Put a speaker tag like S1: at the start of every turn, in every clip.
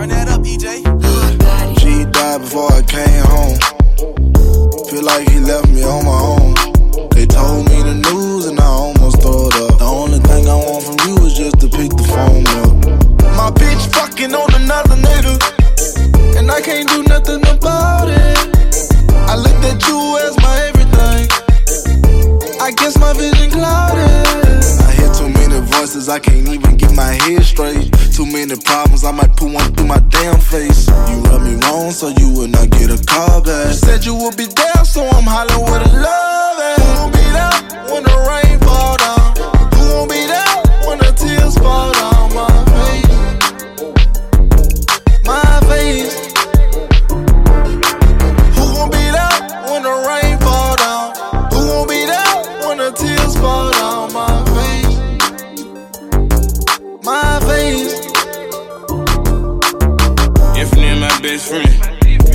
S1: Run that up, EJ.
S2: She died before I came home. Feel like he left me on my own. They told me the news and I almost threw it up. The only thing I want from you is just to pick the phone up. My bitch fucking on another nigga. And I can't do nothing about it. I looked at you as my everything. I guess my vision clouded. I hear too many voices, I can't even get my head straight. I might put one through my damn face. You rub me wrong, so you would not get a call back. You said you would be there, so I'm hollering with a love
S3: best friend.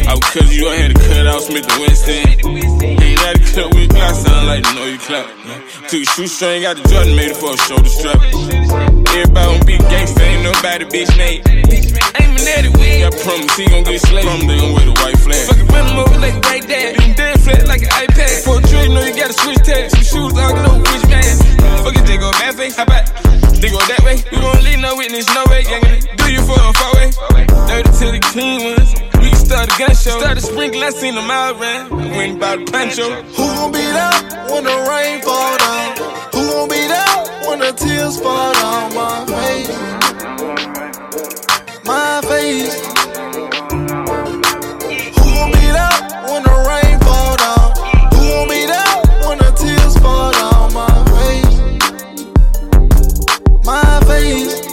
S3: I was cause you, I had to cut out Smith and Wesson. Ain't that a cut with Glock, sound like you know you clap. Took a shoestring, got the Jordan, made it for a shoulder strap. Everybody on big gangsta, ain't nobody bitch made. Aiming at it, we I promise he gon' get slayed. Promise they gon' wear the white flag. Fucking run him over like right. Them dead flat like an iPad. They go that way? You gon' leave no witness, no way. Yeah, do you for a four way? Dirty to the clean ones. We can start a gun show. Started sprinkling, I seen them out ran. Went about a pancho. Who
S2: gon' be there when the rain fall down? Who gon' be there when the tears fall ways.